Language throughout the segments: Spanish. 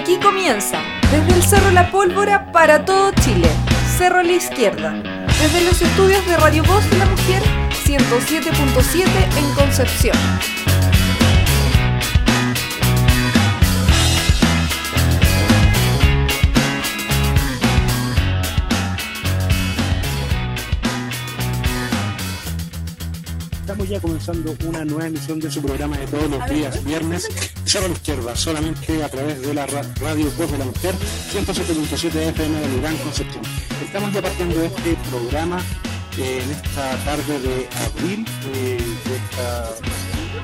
Aquí comienza, desde el Cerro La Pólvora para todo Chile, Cerro la Izquierda, desde los estudios de Radio Voz de la Mujer 107.7 en Concepción. Estamos ya comenzando una nueva emisión de su programa de todos los días, viernes, Cerro la Izquierda, solamente a través de la ra- radio Voz de la Mujer, 107.7 FM de Lugán, Concepción. Estamos ya partiendo este programa eh, en esta tarde de abril, eh, de esta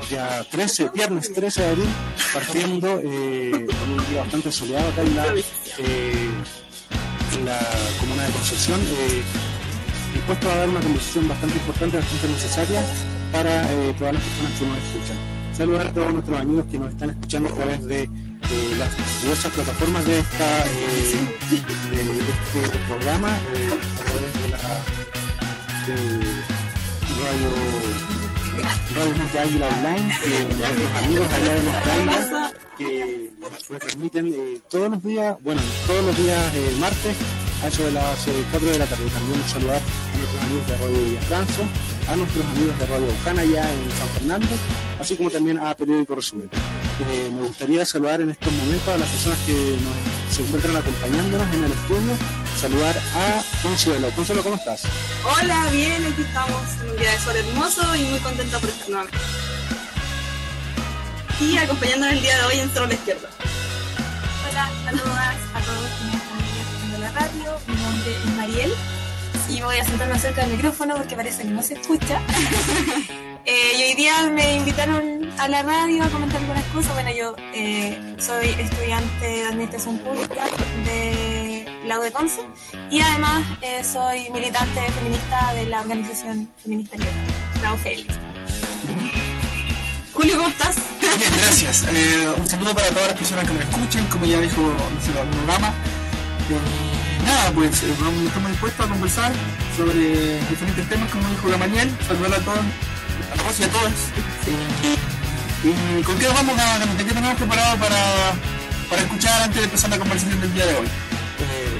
ya 13, viernes 13 de abril, partiendo eh, un día bastante soleado acá en la, eh, comuna de Concepción. dispuesto a dar una conversación bastante importante, bastante necesaria para todas las personas que nos escuchan. Saludar a todos nuestros amigos que nos están escuchando a través de eh, las diversas plataformas de, eh, de, de este programa, eh, a través de la de radio, radio Águila Online, nuestros amigos allá de Águila, que nos transmiten todos los días, bueno, todos los días eh, martes a eso de las eh, 4 de la tarde. También saludar a nuestros amigos de Radio Villafranco, a nuestros amigos de Radio Bujana allá en San Fernando, así como también a Periódico Resumen. Eh, me gustaría saludar en estos momentos a las personas que nos, se encuentran acompañándonos en el estudio. Saludar a Consuelo. Consuelo, ¿cómo estás? Hola, bien, aquí estamos en un día de sol hermoso y muy contenta por estar nuevamente. Y acompañándonos el día de hoy en la Izquierda. Hola, saludos a todos la radio. Mi nombre es Mariel y me voy a sentarme cerca del micrófono porque parece que no se escucha. Eh, y hoy día me invitaron a la radio a comentar algunas cosas. Bueno, yo eh, soy estudiante de Administración Pública de la UDECONCE y además eh, soy militante feminista de la organización feminista Libre, la UFELIX. Julio, ¿cómo estás? Bien, gracias. Eh, un saludo para todas las personas que nos escuchen, como ya dijo nuestro programa. Eh, nada, pues eh, estamos dispuestos a conversar sobre diferentes temas, como dijo Gamaliel. Saludar a todos, a todos y a todas. Y ¿Con qué vamos a, de qué tenemos preparado para, para escuchar antes de empezar la conversación del día de hoy? Eh,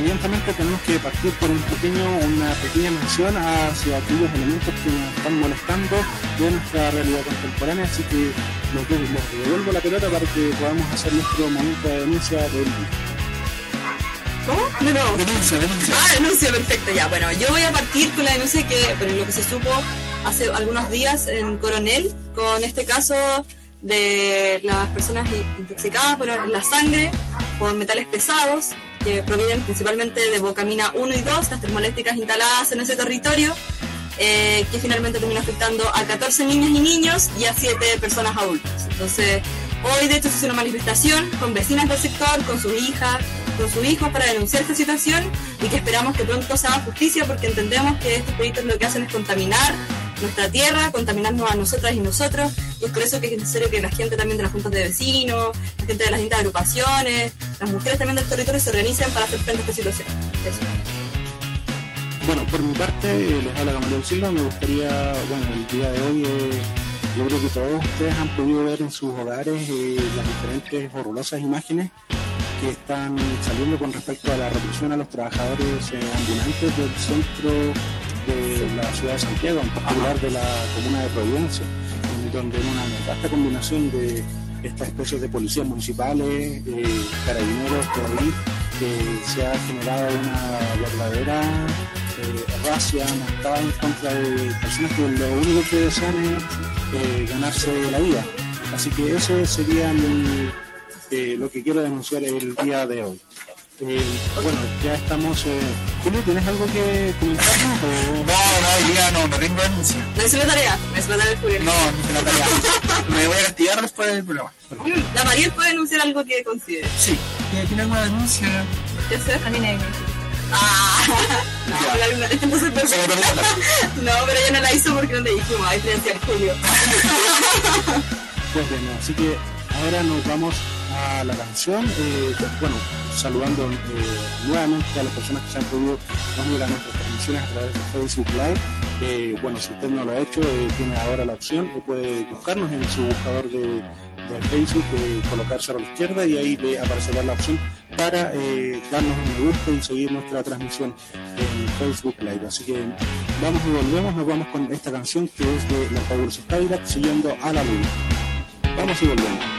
evidentemente tenemos que partir por un pequeño, una pequeña mención hacia aquellos elementos que nos están molestando de nuestra realidad contemporánea, así que les devuelvo la pelota para que podamos hacer nuestro momento de denuncia del día. ¿Cómo? De nuevo. Denuncia, denuncia. Ah, denuncia, perfecto, ya. Bueno, yo voy a partir con la denuncia que, bueno, lo que se supo hace algunos días en Coronel, con este caso de las personas intoxicadas por la sangre, por metales pesados, que provienen principalmente de Bocamina 1 y 2, las termoeléctricas instaladas en ese territorio, eh, que finalmente terminó afectando a 14 niñas y niños y a 7 personas adultas. Entonces, hoy de hecho se hizo una manifestación con vecinas del sector, con sus hijas, con sus hijos para denunciar esta situación y que esperamos que pronto se haga justicia porque entendemos que estos proyectos lo que hacen es contaminar nuestra tierra, contaminarnos a nosotras y nosotros y es por eso que es necesario que la gente también de las juntas de vecinos, la gente de las distintas agrupaciones, las mujeres también del territorio se organicen para hacer frente a esta situación. Bueno, por mi parte, eh, les habla Gamaliel Silva, me gustaría, bueno, el día de hoy, eh, yo creo que todos ustedes han podido ver en sus hogares eh, las diferentes horrorosas imágenes que están saliendo con respecto a la represión a los trabajadores eh, ambulantes del centro de la ciudad de Santiago, en particular de la comuna de Providencia, en donde en una nefasta combinación de estas especies de policías municipales, eh, carabineros, ahí, eh, se ha generado una verdadera eh, racia montada en contra de personas que lo único que desean es eh, ganarse la vida. Así que eso sería mi, eh, lo que quiero denunciar el día de hoy. Eh, bueno, ya estamos. Eh, Julio, ¿tienes algo que comentarnos? o- No, no, hoy día no, no tengo denuncia. No hice la tarea, no hice la tarea Julio. No, no hice la tarea. Me voy a castigar después del programa. La Mariel puede denunciar algo que considere. Sí. ¿Tiene alguna denuncia? ¿Qué sé? También hay Ah, no, Se la- no, pero ella no la hizo porque no le dijimos, ahí frente al Julio. Pues bien, así que ahora nos vamos a la canción. eh, bueno, saludando eh, nuevamente a las personas que se han podido unir a nuestras transmisiones a través de Facebook Live. Eh, bueno, si usted no lo ha hecho, tiene ahora la opción, eh, puede buscarnos en su buscador de, del Facebook, colocar Cerro a la Izquierda y ahí le aparecerá la opción para darnos un me gusta y seguir nuestra transmisión en Facebook Live. Así que vamos y volvemos, nos vamos con esta canción que es de la fabulosa Cadillac, siguiendo a la luna. Vamos y volvemos.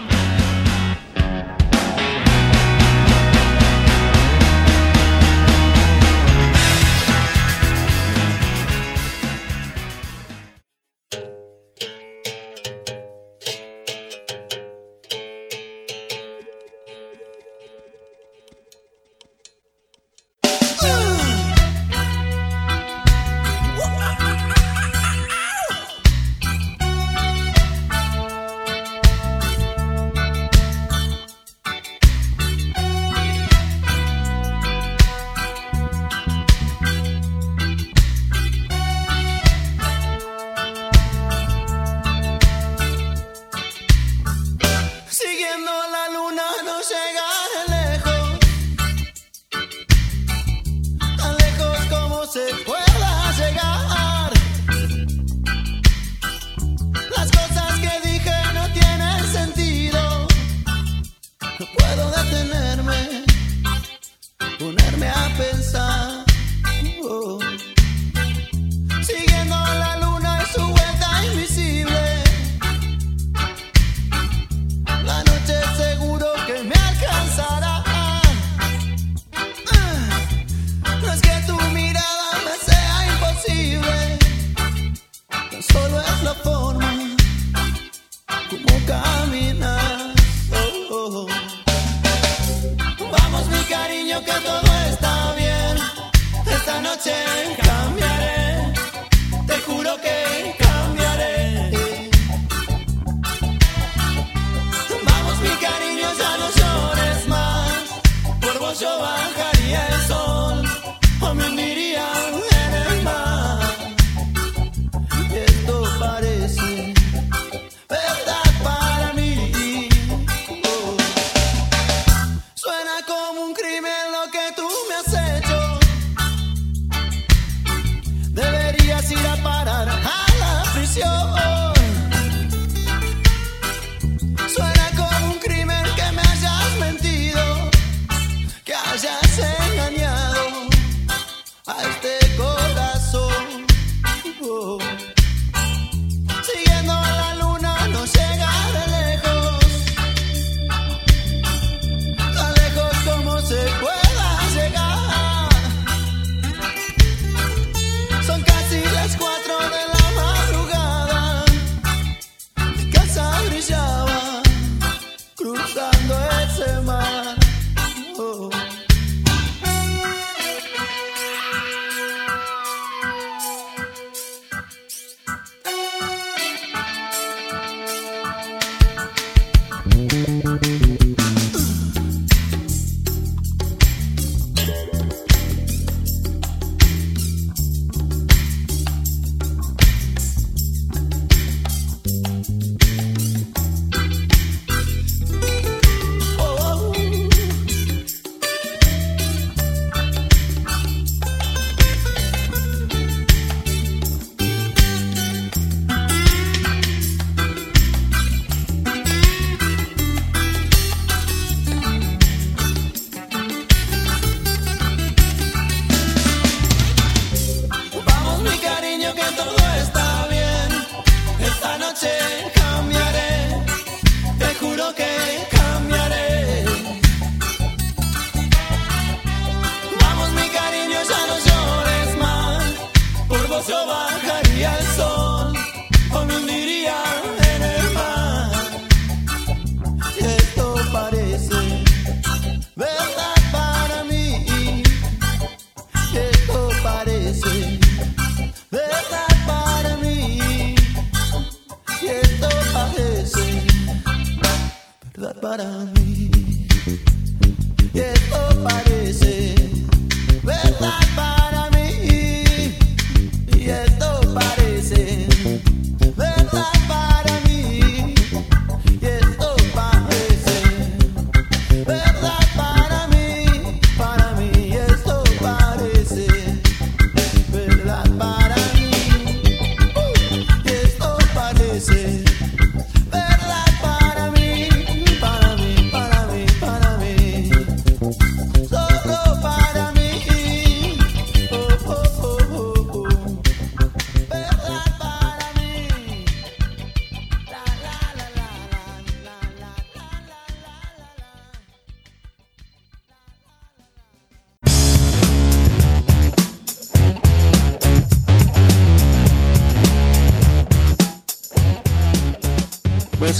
que todo está bien. Esta noche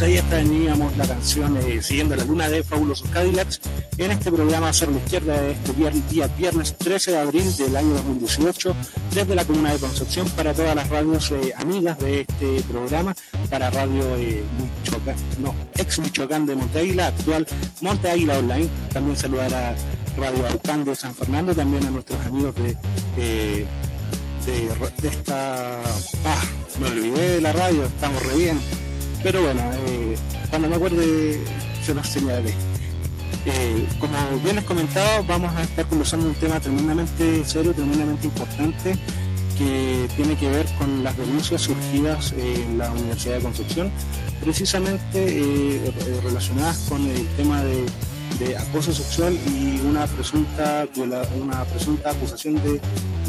Entonces ahí teníamos la canción eh, Siguiendo la Luna de Fabulosos Cadillacs en este programa Hacer la Izquierda de este día viernes 13 de abril del año 2018 desde la Comuna de Concepción para todas las radios eh, amigas de este programa, para Radio eh, no, ex Michoacán de Monte Águila, actual Monte Águila Online, también saludar a Radio Alcán de San Fernando, también a nuestros amigos de, de, de esta... Ah, me olvidé de la radio, estamos re bien pero bueno, eh, cuando me acuerde se los señalaré. Eh, como bien les comentado, vamos a estar conversando un tema tremendamente serio, tremendamente importante, que tiene que ver con las denuncias surgidas en la Universidad de Concepción, precisamente eh, relacionadas con el tema de, acoso sexual y una presunta, una presunta acusación de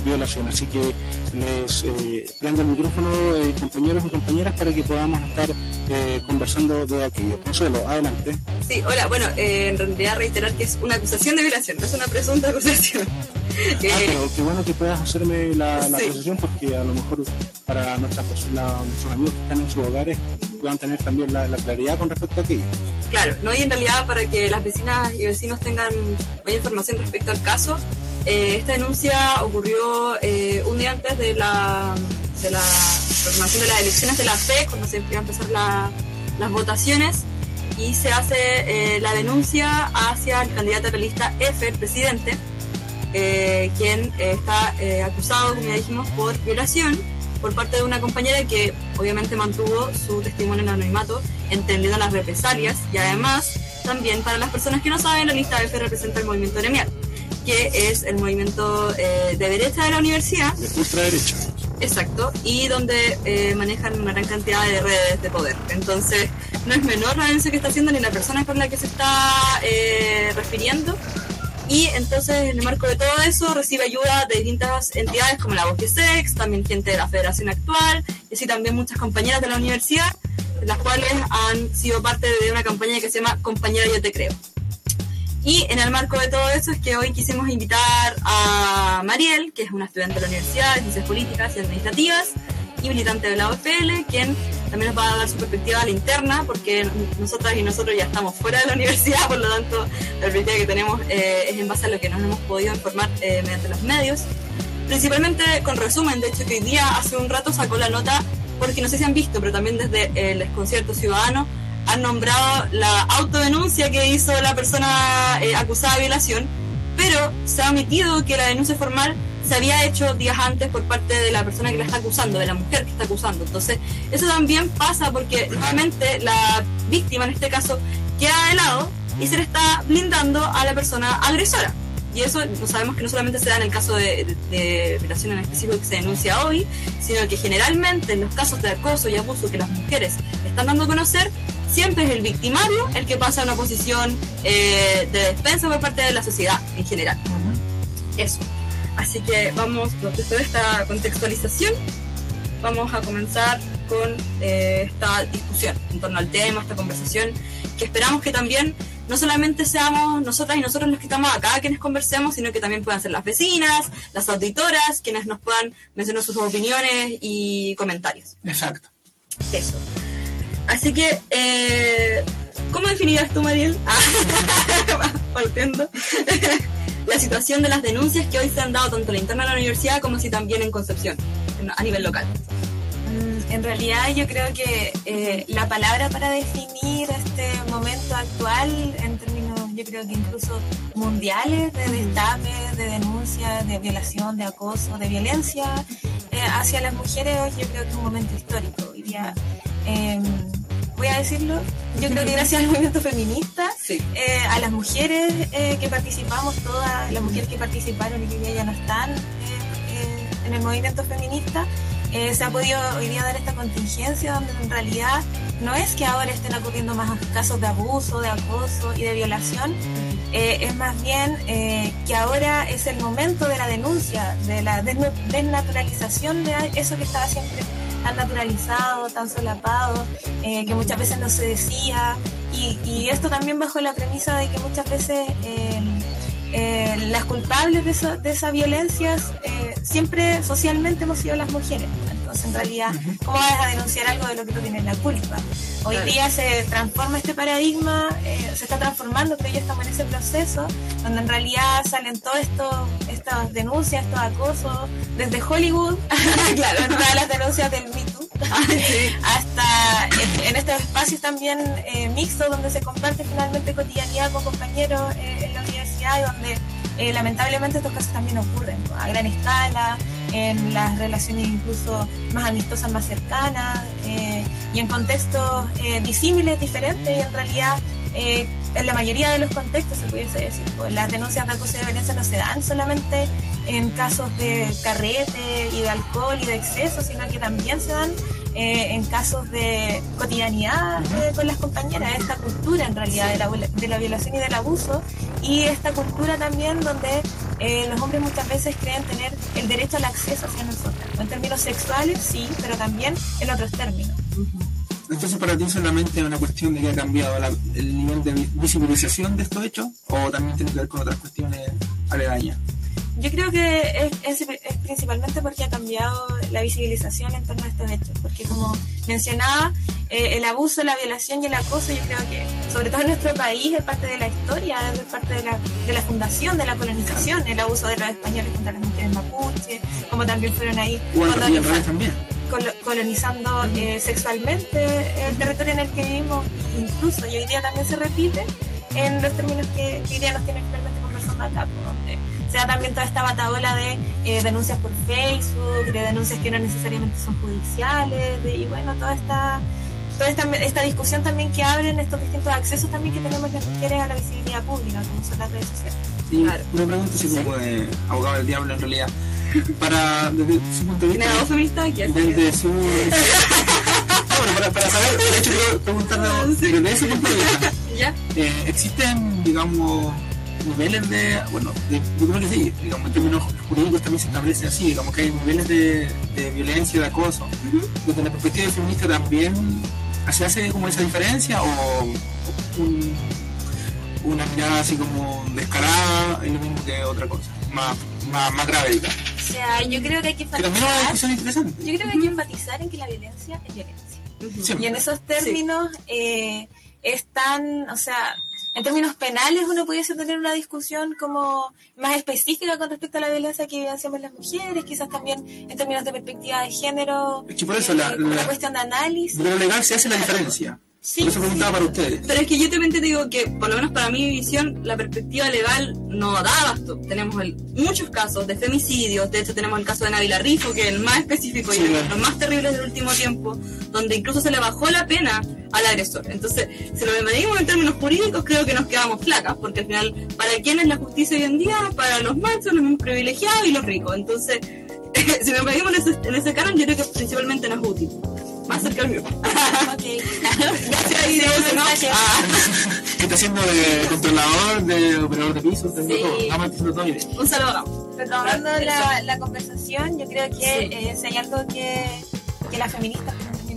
violación. Así que les eh, prendo el micrófono, eh, compañeros y compañeras, para que podamos estar eh, conversando de aquello. Consuelo, adelante. Sí, hola, bueno, eh, en realidad reiterar que es una acusación de violación, no es una presunta acusación. ah, pero qué bueno que puedas hacerme la, la acusación porque a lo mejor para nuestras nuestros amigos que están en sus hogares puedan tener también la, claridad con respecto a aquello. Claro, no y en realidad para que las vecinas y vecinos tengan mayor información respecto al caso, eh, esta denuncia ocurrió eh, un día antes de la, de la de las elecciones de la FE, cuando se iban a empezar las votaciones, y se hace eh, la denuncia hacia el candidato de la lista F, el presidente, quien está acusado, como ya dijimos, por violación por parte de una compañera que obviamente mantuvo su testimonio en anonimato, entendiendo las represalias, y además también para las personas que no saben, la lista F representa el movimiento gremial que es el movimiento eh, de derecha de la universidad. De ultraderecha. Exacto, y donde eh, manejan una gran cantidad de redes de poder. Entonces, no es menor la denuncia que está haciendo ni la persona con la que se está eh, refiriendo. Y entonces, en el marco de todo eso, recibe ayuda de distintas entidades como la Voz Sex, también gente de la Federación Actual, y así también muchas compañeras de la universidad, las cuales han sido parte de una campaña que se llama Compañera Yo Te Creo. Y en el marco de todo eso es que hoy quisimos invitar a Mariel, que es una estudiante de la Universidad de Ciencias Políticas y Administrativas y militante de la OFL, quien también nos va a dar su perspectiva a la interna, porque nosotras y nosotros ya estamos fuera de la universidad, por lo tanto la perspectiva que tenemos eh, es en base a lo que nos hemos podido informar eh, mediante los medios. Principalmente con resumen, de hecho que hoy día hace un rato sacó la nota, porque no sé si han visto, pero también desde el desconcierto ciudadano han nombrado la autodenuncia que hizo la persona eh, acusada de violación, pero se ha omitido que la denuncia formal se había hecho días antes por parte de la persona que la está acusando, de la mujer que está acusando. Entonces, eso también pasa porque realmente la víctima en este caso queda de lado y se le está blindando a la persona agresora. Y eso no sabemos que no solamente se da en el caso de, de, violación en específico que se denuncia hoy, sino que generalmente en los casos de acoso y abuso que las mujeres están dando a conocer, siempre es el victimario el que pasa a una posición eh, de defensa por parte de la sociedad en general. Eso. Así que vamos, después de esta contextualización, vamos a comenzar con eh, esta discusión en torno al tema, esta conversación, que esperamos que también no solamente seamos nosotras y nosotros los que estamos acá quienes conversemos, sino que también puedan ser las vecinas, las auditoras, quienes nos puedan mencionar sus opiniones y comentarios. Exacto. Eso. Así que, eh, ¿cómo definirías tú, Mariel? Partiendo. la situación de las denuncias que hoy se han dado tanto en la interna de la universidad como si también en Concepción, a nivel local. Mm, en realidad yo creo que eh, la palabra para definir este momento actual en términos, yo creo que incluso mundiales de destape, de denuncia, de violación, de acoso, de violencia eh, hacia las mujeres, hoy yo creo que es un momento histórico. Hoy día, em, voy a decirlo, yo creo que gracias al movimiento feminista, eh, a las mujeres eh, que participamos, todas las mujeres que participaron y que ya no están eh, en el movimiento feminista, se ha podido hoy día dar esta contingencia donde en realidad no es que ahora estén ocurriendo más casos de abuso, de acoso y de violación, es más bien que ahora es el momento de la denuncia, de la desnaturalización de eso que estaba siempre tan naturalizado, tan solapado, eh, que muchas veces no se decía. Y, esto también bajo la premisa de que muchas veces eh, eh, las culpables de, esas violencias siempre socialmente hemos sido las mujeres. Entonces, en realidad, ¿cómo vas a denunciar algo de lo que tú tienes la culpa? Hoy día se transforma este paradigma, se está transformando, pero ya estamos en ese proceso, donde en realidad salen todas estas denuncias, estos acosos, desde Hollywood, claro, todas las denuncias del Me Too, hasta en, estos espacios también eh, mixtos, donde se comparte finalmente cotidianidad con compañeros eh, en la universidad y donde eh, lamentablemente estos casos también ocurren a gran escala, en las relaciones incluso más amistosas, más cercanas, eh, y en contextos disímiles, diferentes, y en realidad en la mayoría de los contextos se pudiese decir, pues, las denuncias de acoso y de violencia no se dan solamente en casos de carrete y de alcohol y de exceso, sino que también se dan eh, en casos de cotidianidad eh, con las compañeras, esta cultura en realidad de la, de la, violación y del abuso. Y esta cultura también donde eh, los hombres muchas veces creen tener el derecho al acceso hacia nosotros, en términos sexuales sí, pero también en otros términos. Entonces, para ti solamente es una cuestión de que ha cambiado el nivel de visibilización de estos hechos o también tiene que ver con otras cuestiones aledañas? Yo creo que es, principalmente porque ha cambiado la visibilización en torno a estos hechos, porque como mencionaba, eh, el abuso, la violación y el acoso, yo creo que, sobre todo en nuestro país, es parte de la historia, es parte de la, de la fundación, de la colonización, el abuso de los españoles contra las mujeres mapuche, como también fueron ahí colonizando eh, sexualmente el territorio en el que vivimos, incluso, y hoy día también se repite en los términos que, hoy día nos tienen experiencia conversando acá, donde se da también toda esta batabola de eh, denuncias por Facebook, de denuncias que no necesariamente son judiciales, y bueno, toda esta toda esta, esta, discusión también que abren estos distintos accesos también que tenemos las mujeres a la visibilidad pública, como son las redes sociales. Sí, claro. una pregunta si como de abogado del diablo en realidad. Para, desde su punto de vista. feminista Desde su. bueno, para, para saber, de hecho quiero preguntarle desde ese punto de vista. ¿Ya? Eh, ¿Existen, digamos, niveles de, bueno, yo creo que sí, digamos, en términos jurídicos también se establece así, digamos que hay niveles de, de violencia, de acoso, uh desde la perspectiva feminista también se hace como esa diferencia o un, una mirada así como descarada es lo mismo que otra cosa, más, más, más grave. O sea, yo creo que hay que enfatizar. Yo creo que hay que enfatizar en que la violencia es violencia. Y en esos términos eh, están, o sea, en términos penales uno pudiese tener una discusión como más específica con respecto a la violencia que vivenciamos las mujeres, quizás también en términos de perspectiva de género, es que por eso la, eh, cuestión de análisis. Pero legal se hace la diferencia. Sí, Por eso preguntaba para ustedes. Pero es que yo también te digo que, por lo menos para mi visión, la perspectiva legal no da abasto. Tenemos muchos casos de femicidios, de hecho tenemos el caso de Navila Rifo, que es el más específico y los más terribles del último tiempo, donde incluso se le bajó la pena al agresor. Entonces, si lo medimos en términos jurídicos, creo que nos quedamos flacas, porque al final, ¿para quién es la justicia hoy en día? Para los machos, los privilegiados y los ricos. Entonces, si lo medimos en ese, en ese canon, yo creo que principalmente no es útil más cerca del mío. ok. Gracias, sí, ¿no? Ah, ¿Qué está haciendo de controlador, de operador de pisos? Sí. Todo. todo bien. Un saludo. Retomando la, la conversación, yo creo que eh, si hay algo que, que las feministas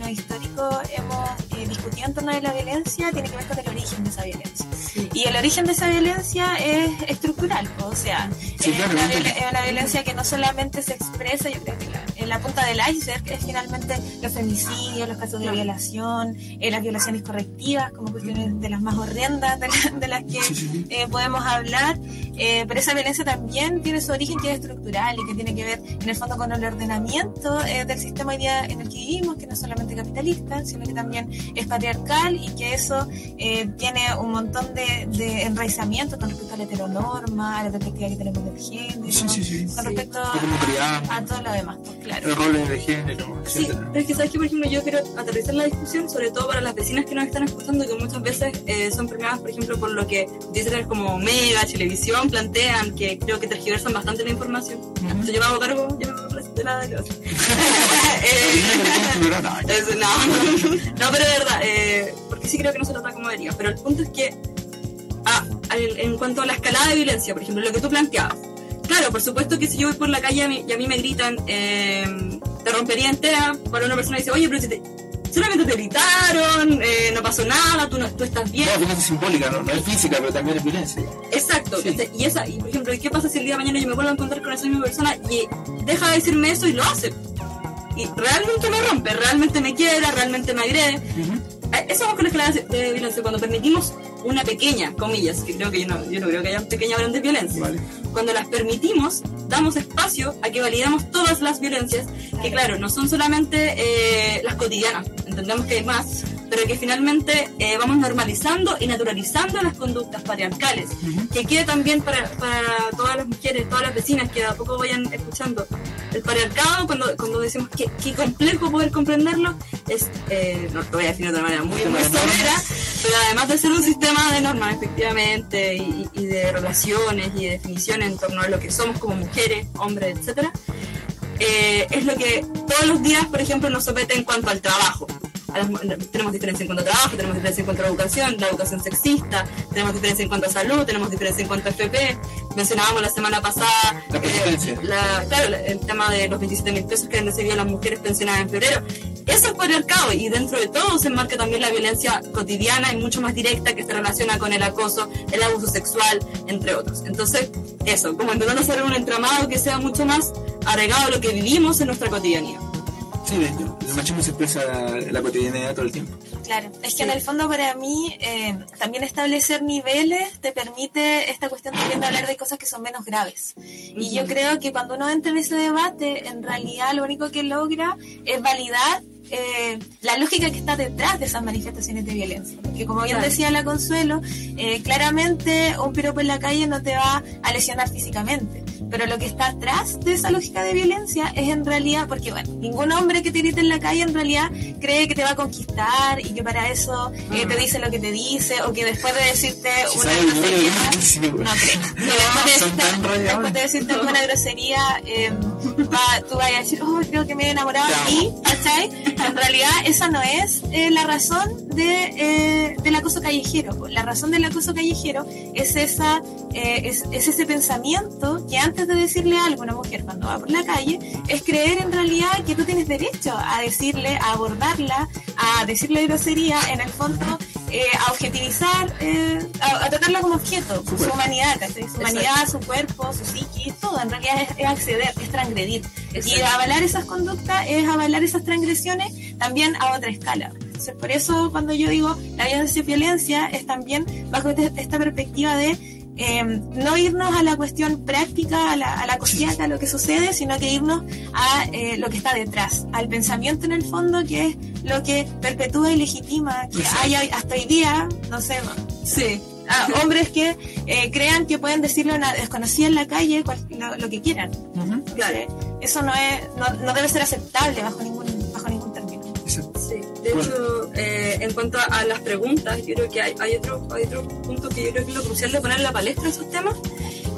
histórico hemos eh, discutido en torno a la violencia tiene que ver con el origen de esa violencia. Y el origen de esa violencia es estructural, o sea, es, una, violencia que no solamente se expresa, yo creo que en la punta del iceberg es finalmente los femicidios, los casos de violación, eh, las violaciones correctivas, como cuestiones de las más horrendas de, las que eh, podemos hablar, pero esa violencia también tiene su origen que es estructural y que tiene que ver en el fondo con el ordenamiento del sistema hoy día en el que vivimos, que no solamente capitalista, sino que también es patriarcal y que eso eh, tiene un montón de, de enraizamientos con respecto a la heteronorma, a la perspectiva que tenemos del género, con respecto a, todo lo demás, pues, claro. Los roles de género, Sí, pero es que sabes que, por ejemplo, yo quiero aterrizar la discusión, sobre todo para las vecinas que nos están escuchando, que muchas veces eh, son premiadas, por ejemplo, por lo que dicen como Mega, Televisión, plantean, que creo que tergiversan bastante la información. Entonces yo me hago cargo, yo me hago de la de no, pero de verdad, eh, porque sí creo que no se trata como debería. Pero el punto es que, ah, en cuanto a la escalada de violencia, por ejemplo, lo que tú planteabas. Claro, por supuesto que si yo voy por la calle y a mí me gritan, eh, te rompería entera, para una persona dice, oye, pero si te, solamente te gritaron, eh, no pasó nada, tú, no, tú estás bien. No, es simbólica, ¿no? no es física, pero también es violencia. Exacto, y esa, y por ejemplo, ¿qué pasa si el día de mañana yo me vuelvo a encontrar con esa misma persona y deja de decirme eso y lo hace? Y realmente me rompe, realmente me quiebra, realmente me agrede. Eh, Esas son las de violencia cuando permitimos una pequeña, comillas, que creo que yo no, yo no creo que haya pequeña o grandes violencias. Vale. Cuando las permitimos, damos espacio a que validamos todas las violencias, que claro, no son solamente eh, las cotidianas, entendemos que hay más, pero que finalmente eh, vamos normalizando y naturalizando las conductas patriarcales. Que quede también para, para todas las mujeres, todas las vecinas que de a poco vayan escuchando. El patriarcado, cuando, cuando decimos que, que complejo poder comprenderlo, es, eh, no lo voy a definir de una manera muy, muy somera, pero además de ser un sistema de normas, efectivamente, y, y de relaciones y de definiciones en torno a lo que somos como mujeres, hombres, etcétera, eh, es lo que todos los días, por ejemplo, nos somete en cuanto al trabajo. Las tenemos diferencia en cuanto a trabajo, tenemos diferencia en cuanto a educación, la educación sexista, tenemos diferencia en cuanto a salud, tenemos diferencia en cuanto a FP. Mencionábamos la semana pasada La penitencia. la- claro, la- el tema de los 27 mil pesos que han recibido las mujeres pensionadas en febrero. Eso es patriarcado y dentro de todo se enmarca también la violencia cotidiana y mucho más directa que se relaciona con el acoso, el abuso sexual, entre otros. Entonces, eso, como intentando hacer un entramado que sea mucho más arraigado a lo que vivimos en nuestra cotidianidad. Sí, de hecho, el machismo se expresa en la cotidianidad todo el tiempo. Claro, es que en el fondo para mí eh, también establecer niveles te permite esta cuestión también de hablar de cosas que son menos graves. Y yo creo que cuando uno entra en ese debate, en realidad lo único que logra es validar eh, la lógica que está detrás de esas manifestaciones de violencia. Porque como bien Claro. decía la Consuelo, eh, claramente un piropo en la calle no te va a lesionar físicamente. Pero lo que está atrás de esa lógica de violencia es en realidad, porque bueno, ningún hombre que te grite en la calle en realidad cree que te va a conquistar y que para eso eh, te dice lo que te dice o que después de decirte Si una grosería, no creo. Después de decirte- tan rayadores. después de decirte alguna grosería, va- tú vas a decir, oh, creo que me he enamorado de ti, ¿cachai? En realidad esa no es eh, la razón de, eh, del acoso callejero. La razón del acoso callejero es, esa, eh, es, es ese pensamiento que antes de decirle algo a una mujer cuando va por la calle, es creer en realidad que tú tienes derecho a decirle, a abordarla, a decirle grosería, en el fondo eh, a objetivizar, eh, a, a tratarla como objeto, su, humanidad, su humanidad, su cuerpo, su psique, todo, en realidad es, es acceder, es transgredir. Y avalar esas conductas es avalar esas transgresiones también a otra escala. Entonces, por eso cuando yo digo la violencia es violencia, es también bajo este- esta perspectiva de eh, no irnos a la cuestión práctica, a la, a la a lo que sucede, sino que irnos a eh, lo que está detrás, al pensamiento en el fondo, que es lo que perpetúa y legitima que haya hasta hoy día, no sé, Sí, hombres que eh, crean que pueden decirle a una desconocida en la calle cual- lo, lo que quieran. Eso no es, no, no debe ser aceptable bajo ningún. Exacto. Sí, de hecho, eh, en cuanto a las preguntas, yo creo que hay, hay, otro, hay otro punto que yo creo que es lo crucial de poner en la palestra esos temas,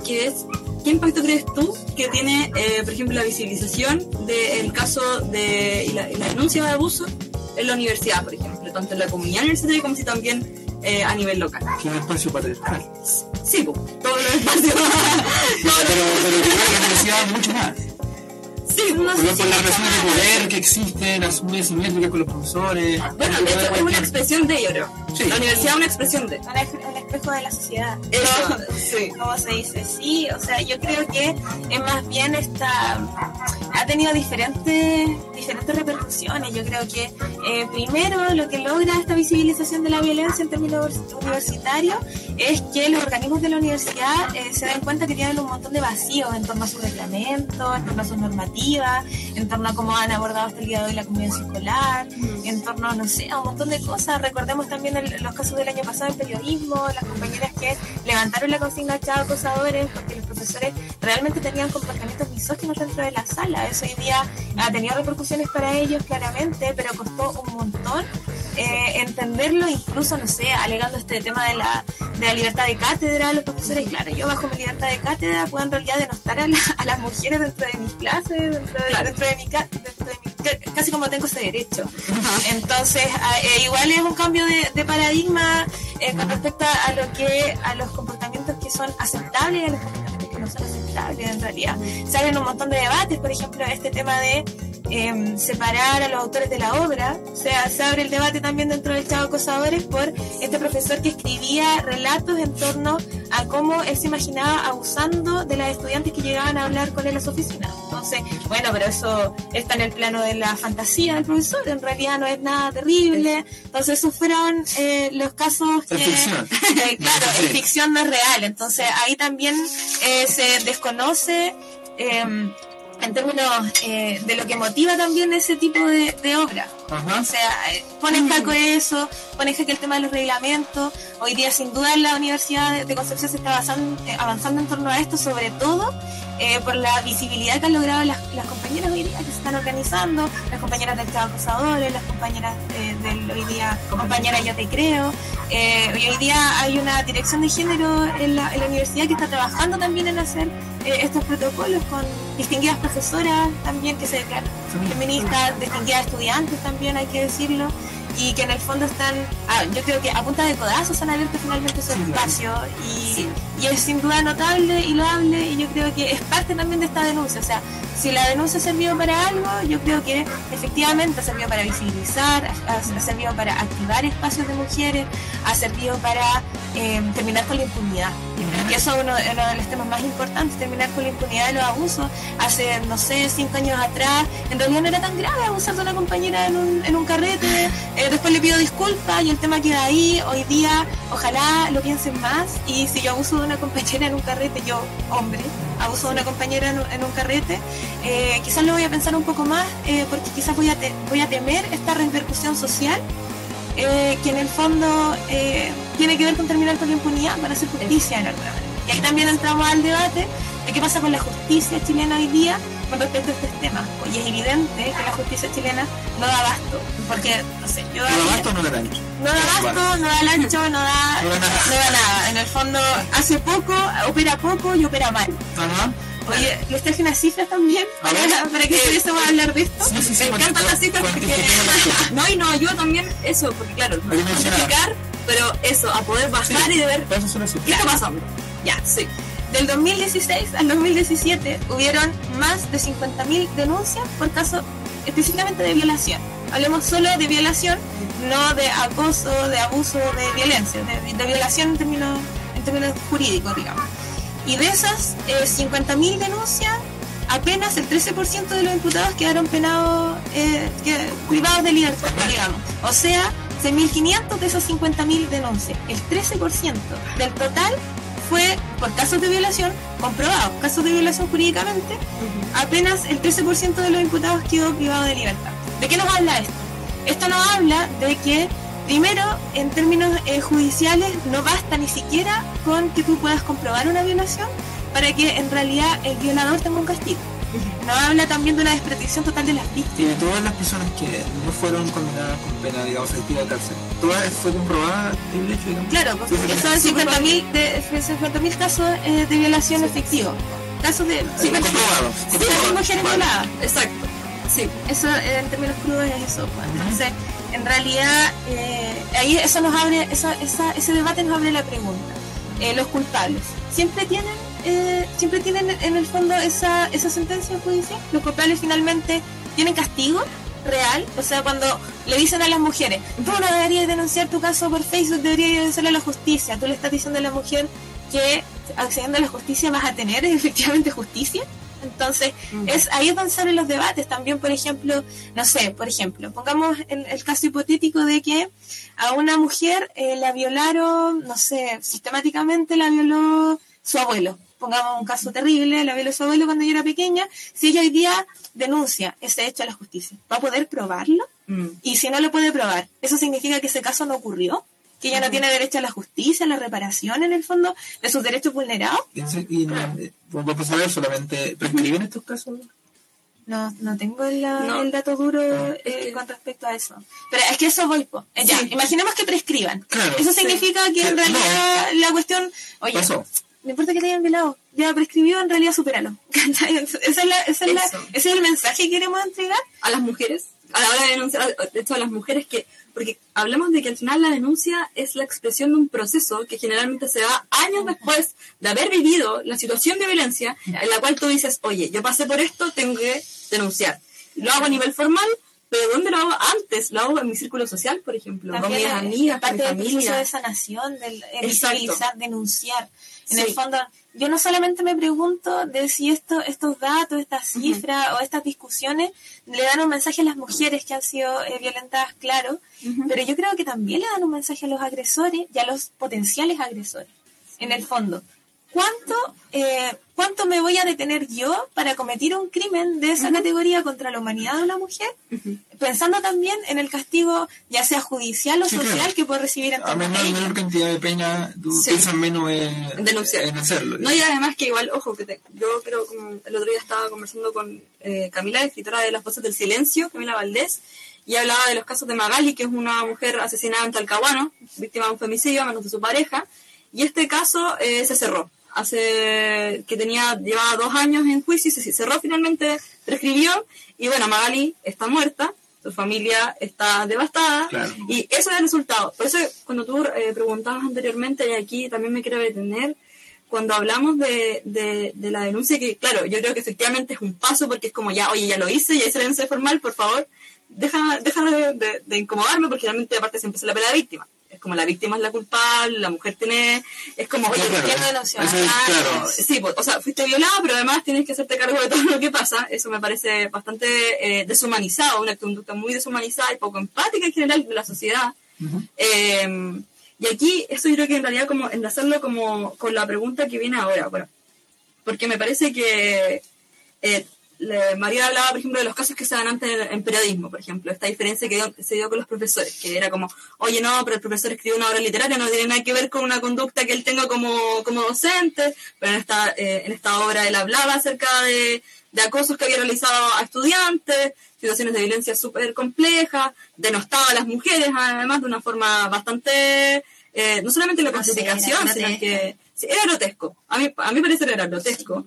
que es, ¿qué impacto crees tú que tiene, eh, por ejemplo, la visibilización del caso de y la, y la denuncia de abuso en la universidad, por ejemplo, tanto en la comunidad universitaria como si también eh, a nivel local? Es un espacio patriarcal. Sí, pues, todos los espacios. Pero, pero que la universidad mucho más. Sí, No Por, sé por si las relaciones de poder que existen, las muy simétricas con los profesores. bueno, de hecho, es una expresión de, yo creo. Sí. La universidad es una expresión de. Un espejo de la sociedad. Eso, sí. ¿Cómo se dice? Sí, o sea, yo creo que es más bien esta ha tenido diferentes diferentes repercusiones. Yo creo que eh, primero lo que logra esta visibilización de la violencia en términos universitarios es que los organismos de la universidad eh, se dan cuenta que tienen un montón de vacíos en torno a su reglamento, en torno a sus normativas, en torno a cómo han abordado hasta el día de hoy la convivencia escolar, en torno, no sé, a un montón de cosas. Recordemos también el- los casos del año pasado en periodismo, las compañeras que levantaron la consigna chao acosadores porque los profesores realmente tenían comportamientos misóginos dentro de la sala. Eso hoy día ha tenido repercusiones para ellos claramente, pero costó un montón eh, entenderlo, incluso, no sé, alegando este tema de la, de la libertad de cátedra, los profesores, claro, yo bajo mi libertad de cátedra puedo en realidad denostar a, la- a las mujeres dentro de mis clases, dentro de, Claro. dentro de mi, dentro de mi- ca- casi como tengo ese derecho. Entonces, eh, igual es un cambio de, de paradigma eh, con respecto a lo que a los comportamientos que son aceptables y a los comportamientos que no son aceptables en realidad. Se abren un montón de debates, por ejemplo, este tema de em, separar a los autores de la obra. O sea, se abre el debate también dentro del Chavo Acosadores por este profesor que escribía relatos en torno a cómo él se imaginaba abusando de las estudiantes que llegaban a hablar con él a su oficina. Entonces, bueno, pero eso está en el plano de la fantasía del profesor, en realidad no es nada terrible. Entonces, esos fueron eh, los casos que, ficción. claro, Sí. es ficción no es real. Entonces, ahí también eh, se desconoce. eh, en términos eh, de lo que motiva también ese tipo de, de obra. Ajá. O sea, eh, pone en jaco eso, pone en jaque el tema de los reglamentos. Hoy día, sin duda, la Universidad de- de Concepción se está avanzando, eh, avanzando en torno a esto, sobre todo eh, por la visibilidad que han logrado las, las compañeras hoy día que se están organizando, las compañeras del Estado Acosadores, las compañeras eh, del hoy día, compañera Yo Te Creo. Eh, hoy día hay una dirección de género en la, en la universidad que está trabajando también en hacer eh, estos protocolos con distinguidas profesoras también que se declaran feministas, distinguidas estudiantes también, hay que decirlo, y que en el fondo están, ah, yo creo que a punta de codazos han abierto finalmente claro. espacio y, y es sin duda notable y loable y yo creo que es parte también de esta denuncia, o sea, si la denuncia ha servido para algo, yo creo que efectivamente ha servido para visibilizar, ha, ha servido para activar espacios de mujeres, ha servido para eh, terminar con la impunidad. Que eso es uno, uno de los temas más importantes, terminar con la impunidad de los abusos. Hace, no sé, cinco años atrás, en realidad no era tan grave abusar de una compañera en un, en un carrete, eh, después le pido disculpas y el tema queda ahí. Hoy día, ojalá lo piensen más y si yo abuso de una compañera en un carrete, yo, hombre, abuso de una compañera en un, en un carrete, eh, quizás lo voy a pensar un poco más eh, porque quizás voy a, te- voy a temer esta repercusión social eh, que en el fondo eh, tiene que ver con terminar con la impunidad para hacer justicia en alguna manera. Y ahí también entramos al debate de qué pasa con la justicia chilena hoy día con respecto a estos temas. Y es evidente que la justicia chilena no da abasto, porque, no sé, yo... ¿No da basto o no da daño? No da abasto, no da ancho, no da, No da nada. no da nada. En el fondo, hace poco, opera poco y opera mal. Ajá. Oye, ¿les traje unas cifras también? A. Para, para que pudiésemos hablar de esto. Sí, sí, sí, Me encantan las cifras porque... No, y no, yo también eso, porque claro, no puedo explicar, pero eso, a poder bajar y de ver eso son así. qué está pasando. Ya, sí. Del 2016 al 2017 hubieron más de 50.000 denuncias por caso específicamente de violación. Hablemos solo de violación, no de acoso, de abuso, de violencia, de, de violación en términos, en términos jurídicos, digamos. Y de esas eh, 50.000 denuncias, apenas el 13% de los imputados quedaron penados, eh, que- privados de libertad, digamos. O sea, 6.500 de esas 50.000 denuncias. El 13% del total fue por casos de violación comprobados, casos de violación jurídicamente, apenas el 13% de los imputados quedó privado de libertad. ¿De qué nos habla esto? Esto nos habla de que, primero, en términos eh, judiciales, no basta ni siquiera con que tú puedas comprobar una violación para que en realidad el violador tenga un castigo. Nos habla también de una desprotección total de las víctimas. Y de todas las personas que no fueron condenadas con pena, digamos, efectiva de cárcel, todas fue comprobada el hecho, digamos. Claro, pues, Sí, sí, son sí. 50.000 de- 50.000 casos eh, de violación efectiva. Casos de... Sí, de- comprobado. Sí, mujeres Vale. violadas. Exacto. Sí. Eso eh, en términos crudos es eso. pues. Entonces, en realidad, eh, ahí eso nos abre, esa, esa- ese debate nos abre la pregunta. Eh, los culpables, ¿siempre tienen, eh, siempre tienen en el fondo esa, esa sentencia judicial? ¿Los culpables finalmente tienen castigo real? O sea, cuando le dicen a las mujeres, tú no deberías denunciar tu caso por Facebook, deberías denunciarlo a la justicia. Tú le estás diciendo a la mujer que accediendo a la justicia vas a tener efectivamente justicia. Entonces, es ahí es donde salen los debates. También, por ejemplo, no sé, por ejemplo, pongamos el, el caso hipotético de que a una mujer eh, la violaron, no sé, sistemáticamente la violó su abuelo. Pongamos un caso terrible, la violó su abuelo cuando yo era pequeña. Si ella hoy día denuncia ese hecho a la justicia, ¿va a poder probarlo? Mm. Y si no lo puede probar, ¿eso significa que ese caso no ocurrió? ¿Que ella no tiene derecho a la justicia, a la reparación en el fondo de sus derechos vulnerados? Y, y no, eh, por saber, solamente prescriben estos casos. No, no tengo la- No. el dato duro eh, es que- con respecto a eso. Pero es que eso voy, po. Eh, Ya, Sí. imaginemos que prescriban. Claro. eso Sí. significa que Sí, en realidad la cuestión, oye, Pasó. no importa que te hayan violado, ya prescribió, en realidad supéralo. Esa es la, esa es la- ese es el mensaje que queremos entregar. a las mujeres, a la hora de denunciar, de hecho a las mujeres que, porque hablamos de que al final la denuncia es la expresión de un proceso que generalmente se da años después de haber vivido la situación de violencia en la cual tú dices, oye, yo pasé por esto, tengo que denunciar. Lo hago a nivel formal, pero ¿dónde lo hago? Antes, lo hago en mi círculo social, por ejemplo, con mis También amigas, parte mi del proceso familia. de sanación, del Exacto. visibilizar, denunciar. En Sí. el fondo, yo no solamente me pregunto de si esto, estos datos, estas cifras o estas discusiones le dan un mensaje a las mujeres que han sido eh, violentadas, claro, pero yo creo que también le dan un mensaje a los agresores y a los potenciales agresores. En el fondo, ¿cuánto, eh, ¿cuánto me voy a detener yo para cometer un crimen de esa categoría contra la humanidad de una mujer? Pensando también en el castigo, ya sea judicial o Sí, social, claro. que puede recibir ante A menor, menor cantidad de pena, tú Sí. piensas menos en, Denunciar. en hacerlo. No, y además que igual, ojo, que te- yo creo, como el otro día estaba conversando con eh, Camila, escritora de Las Voces del Silencio, Camila Valdés, y hablaba de los casos de Magali, que es una mujer asesinada en Talcahuano, víctima de un femicidio a manos de su pareja, y este caso eh, se cerró. Hace que tenía, llevaba dos años en juicio y se cerró finalmente, prescribió, y bueno, Magali está muerta, su familia está devastada, Claro. y eso es el resultado. Por eso, cuando tú eh, preguntabas anteriormente, y aquí también me quiero detener, cuando hablamos de, de, de la denuncia, que claro, yo creo que efectivamente es un paso porque es como ya, oye, ya lo hice, ya hice la denuncia formal, por favor, deja, deja de, de- incomodarme porque realmente aparte siempre se la pela la víctima. Es como la víctima es la culpable, la mujer tiene, es como, oye, No, claro, Claro. claro. Sí, pues, o sea, fuiste violada, pero además tienes que hacerte cargo de todo lo que pasa. Eso me parece bastante eh, deshumanizado, una conducta muy deshumanizada y poco empática en general de la sociedad. Eh, y aquí, eso yo creo que en realidad como enlazarlo como con la pregunta que viene ahora, bueno, porque me parece que eh, le- María hablaba, por ejemplo, de los casos que se dan antes en, en periodismo, por ejemplo, esta diferencia que dio- se dio con los profesores, que era como, oye, no, pero el profesor escribió una obra literaria, no tiene nada que ver con una conducta que él tenga como, como docente, pero en esta, eh, en esta obra él hablaba acerca de, de acosos que había realizado a estudiantes, situaciones de violencia súper complejas, denostaba a las mujeres, además, de una forma bastante, eh, no solamente en la clasificación, sino que sí, era grotesco. A mí, a mí parece que era grotesco.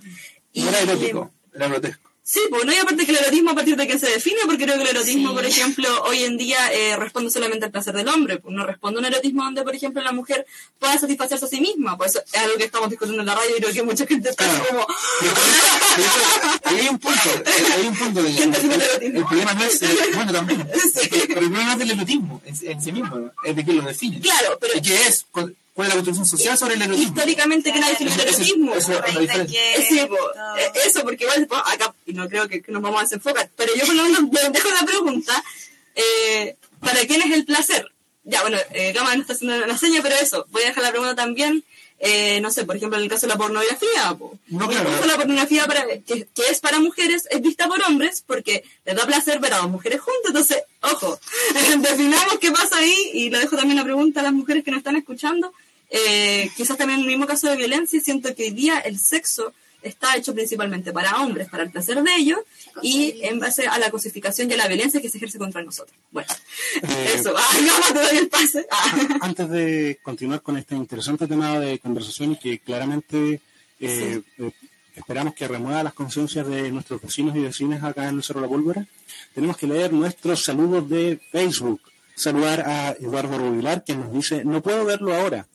Y- No era erótico, era grotesco. Sí, pues no hay aparte que el erotismo a partir de que se define, porque creo que el erotismo, Sí. por ejemplo, hoy en día eh, responde solamente al placer del hombre, pues no responde a un erotismo donde, por ejemplo, la mujer pueda satisfacerse a sí misma, pues eso es algo que estamos discutiendo en la radio y creo que mucha gente está Claro. como, Pero hay un punto, hay un punto de, ¿Quién te hace el el, erotismo? problema no es, eh, bueno también, es que- pero el problema no es del erotismo en, en sí mismo, es de quién lo define. claro, pero ¿Y ¿Qué es? ¿Cuál, cuál es la construcción social sobre el erotismo? históricamente que nadie define el Eso- erotismo. eso- eso, porque igual después acá, y no creo que, que nos vamos a desenfocar, pero yo por lo menos me dejo la pregunta, eh, ¿para quién es el placer? Ya, bueno, eh, Gama no está haciendo la seña, pero eso, voy a dejar la pregunta también, eh, no sé, por ejemplo, en el caso de la pornografía, po. No, claro. La pornografía para, que, que es para mujeres es vista por hombres porque les da placer ver a dos mujeres juntas, entonces, ojo, definamos qué pasa ahí y le dejo también la pregunta a las mujeres que nos están escuchando, eh, quizás también en el mismo caso de violencia, siento que hoy día el sexo está hecho principalmente para hombres, para el placer de ellos, y en base a la cosificación y a la violencia que se ejerce contra nosotros. Bueno, Eh, eso, ah, no, te doy el pase. Ah. Antes de continuar con este interesante tema de conversación y que claramente eh, eh, esperamos que remueva las conciencias de nuestros vecinos y vecinas acá en el Cerro La Pólvora, tenemos que leer nuestros saludos de Facebook. Saludar a Eduardo Rubilar, que nos dice, no puedo verlo ahora.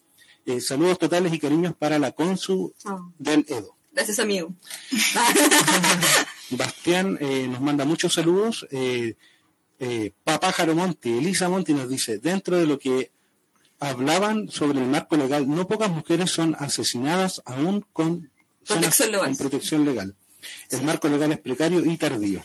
Eh, saludos totales y cariños para la Consu Oh, del Edo. gracias, amigo. Bastián eh, nos manda muchos saludos. Eh, eh, Papájaro Monti, Elisa Monti nos dice, dentro de lo que hablaban sobre el marco legal, no pocas mujeres son asesinadas aún con Protección legal. con protección legal. El marco legal es precario y tardío.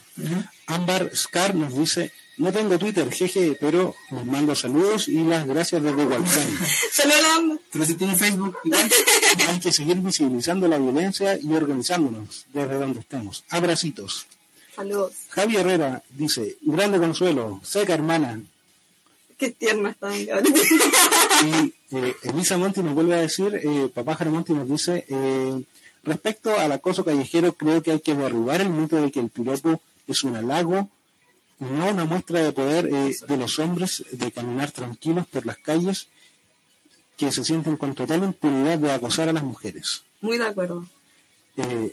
Ámbar Scar nos dice, no tengo Twitter, jeje, pero nos mando saludos y las gracias desde Hualcán. Saludos. Pero si tiene Facebook, igual. Hay que seguir visibilizando la violencia y organizándonos desde donde estemos. Abracitos. Saludos. Javi Herrera dice, grande consuelo, seca hermana. Qué tierna está. Y eh, Elisa Monti nos vuelve a decir, eh, Papájaro Monti nos dice, eh, respecto al acoso callejero, creo que hay que derribar el mito de que el piropo es un halago, no una muestra de poder eh, de los hombres de caminar tranquilos por las calles que se sienten con total impunidad de acosar a las mujeres. Muy de acuerdo. Eh,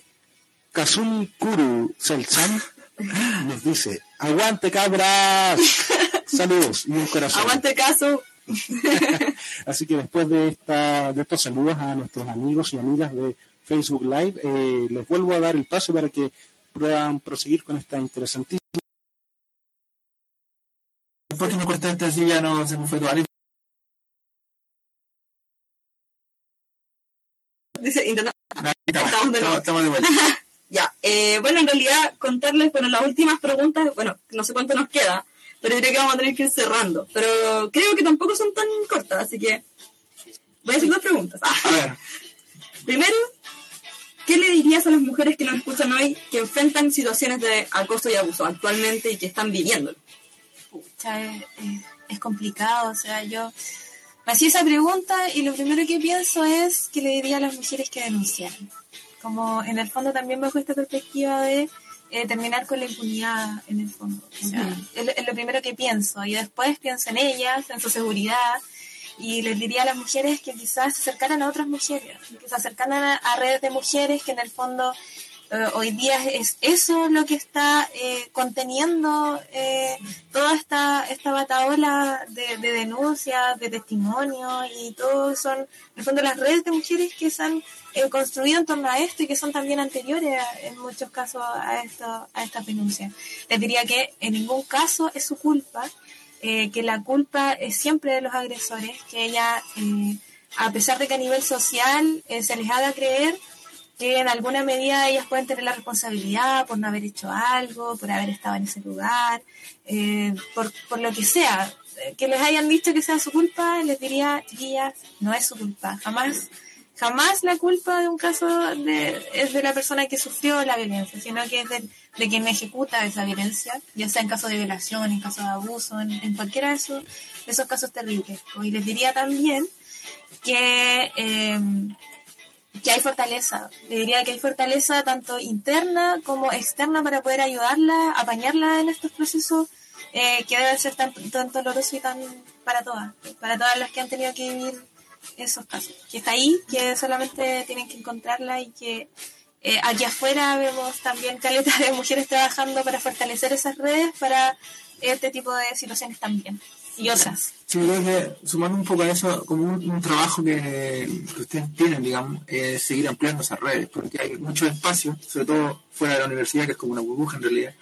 Kazumi Kuru Selsan nos dice, aguante cabras, saludos y un corazón. Aguante caso. Así que después de, esta, de estos saludos a nuestros amigos y amigas de Facebook Live, eh, les vuelvo a dar el paso para que puedan proseguir con esta interesantísima Después que me cortaste así ya no se me fue toda la Dice, intenta- Ahí estamos, Estamos de nuevo. estamos de vuelta. Ya, eh, bueno, en realidad contarles, bueno, las últimas preguntas, bueno, no sé cuánto nos queda, pero diría que vamos a tener que ir cerrando. Pero creo que tampoco son tan cortas, así que voy a hacer dos preguntas. Ah, A ver, Primero, ¿qué le dirías a las mujeres que nos escuchan hoy que enfrentan situaciones de acoso y abuso actualmente y que están viviéndolo? Pucha, es, es- es complicado, o sea, yo me hacía esa pregunta y lo primero que pienso es que le diría a las mujeres que denunciaran. Como en el fondo también bajo esta perspectiva de eh, terminar con la impunidad en el fondo. O sea, es, lo- es lo primero que pienso y después pienso en ellas, en su seguridad y les diría a las mujeres que quizás se acercaran a otras mujeres, que se acercaran a, a redes de mujeres que en el fondo eh, hoy día es eso lo que está eh, conteniendo eh, toda esta, esta bataola de, de denuncias, de testimonios y todo son, en el fondo, las redes de mujeres que se han eh, construido en torno a esto y que son también anteriores en muchos casos a, esto, a estas denuncias. Les diría que en ningún caso es su culpa, eh, que la culpa es siempre de los agresores, que ella, eh, a pesar de que a nivel social se les haga creer que en alguna medida ellas pueden tener la responsabilidad por no haber hecho algo, por haber estado en ese lugar, eh, por, por lo que sea. Eh, Que les hayan dicho que sea su culpa, les diría, chiquillas, no es su culpa. Jamás, jamás la culpa de un caso de, es de la persona que sufrió la violencia, sino que es del- de quien ejecuta esa violencia, ya sea en caso de violación, en caso de abuso, en, en cualquiera de esos, de esos casos terribles. Y les diría también que... eh, que hay fortaleza. Le diría que hay fortaleza tanto interna como externa para poder ayudarla, apañarla en estos procesos eh, que deben ser tan, tan dolorosos y tan para todas, para todas las que han tenido que vivir esos casos. Que está ahí, que solamente tienen que encontrarla y que eh, aquí afuera vemos también caletas de mujeres trabajando para fortalecer esas redes para este tipo de situaciones también y otras. Sí, creo que sumando un poco a eso, como un, un trabajo que, que ustedes tienen, digamos, es seguir ampliando esas redes, porque hay muchos espacios, sobre todo fuera de la universidad, que es como una burbuja en realidad,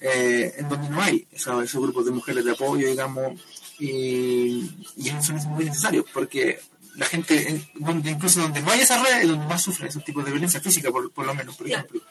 eh, en donde no hay esos, esos grupos de mujeres de apoyo, digamos, y, y eso es muy necesario, porque la gente, donde, incluso donde no hay esas redes, es donde más sufren esos tipos de violencia física, por, por lo menos, por Claro. ejemplo.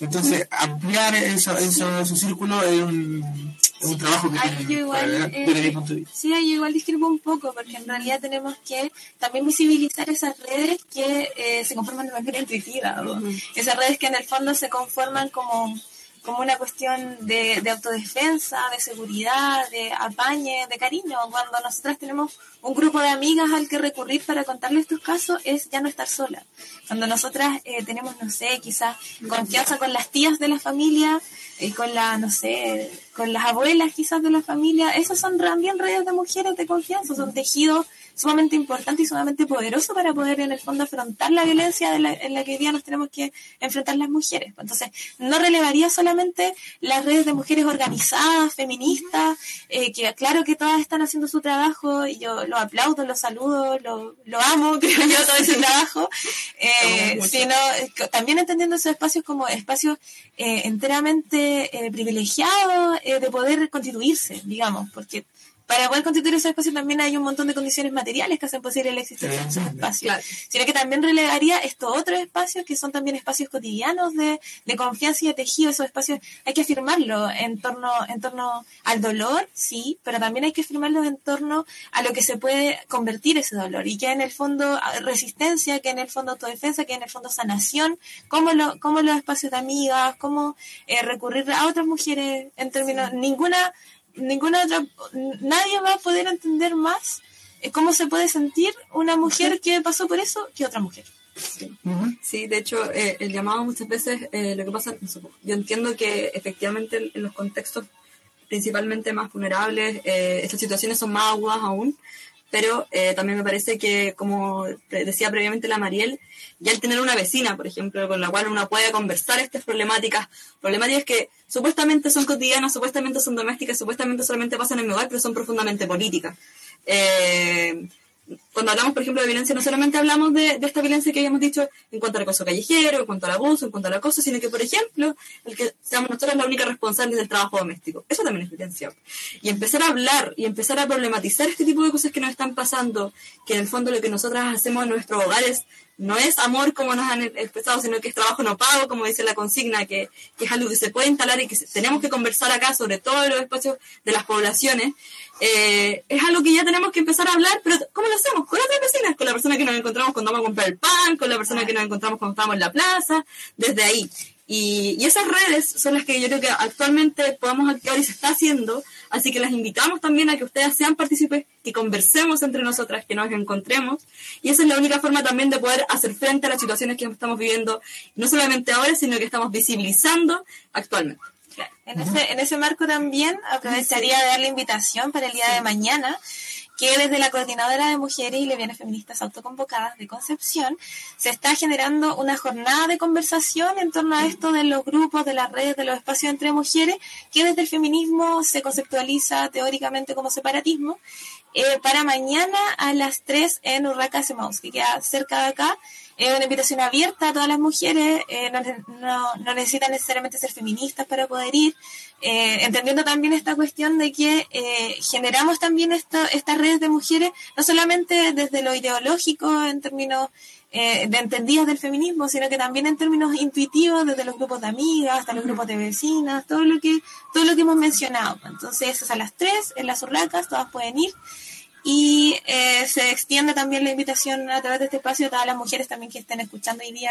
Entonces, ampliar eso, eso, su círculo es un, es un trabajo que Ahí tienen yo igual, para- eh, desde mi punto de vista. Sí, yo igual discrepo un poco, porque en realidad tenemos que también visibilizar esas redes que eh, se conforman de manera intuitiva. ¿no? Esas redes que en el fondo se conforman como, como una cuestión de, de autodefensa, de seguridad, de apañe, de cariño. Cuando nosotras tenemos un grupo de amigas al que recurrir para contarle estos casos, es ya no estar sola. Cuando nosotras eh, tenemos, no sé, quizás confianza con las tías de la familia, y con la, no sé, con las abuelas quizás de la familia, esas son también redes de mujeres de confianza, son tejidos sumamente importantes y sumamente poderosos para poder en el fondo afrontar la violencia de la- en la que hoy día nos tenemos que enfrentar las mujeres. Entonces, no relevaría solamente las redes de mujeres organizadas, feministas, eh, que claro que todas están haciendo su trabajo y yo lo aplaudo, lo saludo, lo, lo amo, creo yo, todo ese trabajo, eh, sino eh, también entendiendo esos espacios como espacios eh, enteramente eh, privilegiados de poder constituirse, digamos, porque para poder constituir ese espacio también hay un montón de condiciones materiales que hacen posible la existencia de esos espacios, Claro. sino que también relegaría estos otros espacios que son también espacios cotidianos de, de confianza y de tejido, esos espacios hay que afirmarlo en torno, en torno al dolor, sí, pero también hay que afirmarlo en torno a lo que se puede convertir ese dolor y que en el fondo resistencia, que en el fondo autodefensa, que en el fondo sanación, como, lo, como los espacios de amigas, cómo eh, recurrir a otras mujeres en términos, ninguna, ninguna otra, nadie va a poder entender más eh, cómo se puede sentir una mujer que pasó por eso que otra mujer. Sí, de hecho, eh, el llamado muchas veces, eh, lo que pasa, yo entiendo que efectivamente en los contextos principalmente más vulnerables, eh, estas situaciones son más agudas aún, pero eh, también me parece que, como decía previamente la Mariel, ya el tener una vecina, por ejemplo, con la cual uno puede conversar estas problemáticas, problemáticas que supuestamente son cotidianas, supuestamente son domésticas, supuestamente solamente pasan en mi hogar, pero son profundamente políticas. Eh, cuando hablamos, por ejemplo, de violencia, no solamente hablamos de, de, esta violencia que habíamos dicho en cuanto al acoso callejero, en cuanto al abuso, en cuanto al acoso, sino que, por ejemplo, el que seamos nosotros la única responsable del trabajo doméstico. Eso también es violencia. Y empezar a hablar y empezar a problematizar este tipo de cosas que nos están pasando, que en el fondo lo que nosotras hacemos en nuestros hogares no es amor como nos han expresado, sino que es trabajo no pago, como dice la consigna, que, que es algo que se puede instalar y que tenemos que conversar acá sobre todos los espacios de las poblaciones. Eh, es algo que ya tenemos que empezar a hablar, pero ¿cómo lo hacemos? Con otras vecinas, con la persona que nos encontramos cuando vamos a comprar el pan, con la persona que nos encontramos cuando estamos en la plaza, desde ahí. Y, y, esas redes son las que yo creo que actualmente podemos actuar y se está haciendo, así que las invitamos también a que ustedes sean partícipes, que conversemos entre nosotras, que nos encontremos, y esa es la única forma también de poder hacer frente a las situaciones que estamos viviendo, no solamente ahora, sino que estamos visibilizando actualmente. En ese, en ese marco también aprovecharía de dar la invitación para el día de mañana, que desde la Coordinadora de Mujeres y Lesbianas Feministas Autoconvocadas de Concepción se está generando una jornada de conversación en torno a esto de los grupos, de las redes, de los espacios entre mujeres, que desde el feminismo se conceptualiza teóricamente como separatismo, eh, para mañana a las 3 en Urraca Semaus, que queda cerca de acá. Es una invitación abierta a todas las mujeres, eh, no, no, no, necesitan necesariamente ser feministas para poder ir, eh, entendiendo también esta cuestión de que eh, generamos también esto, estas redes de mujeres, no solamente desde lo ideológico en términos eh, de entendidas del feminismo, sino que también en términos intuitivos, desde los grupos de amigas hasta los grupos de vecinas, todo lo que, todo lo que hemos mencionado. Entonces, es a las 3 en las urracas, todas pueden ir. Y eh, se extiende también la invitación a través de este espacio a todas las mujeres también que estén escuchando hoy día